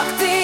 Csak téged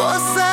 Você.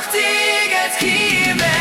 Csak téged hívek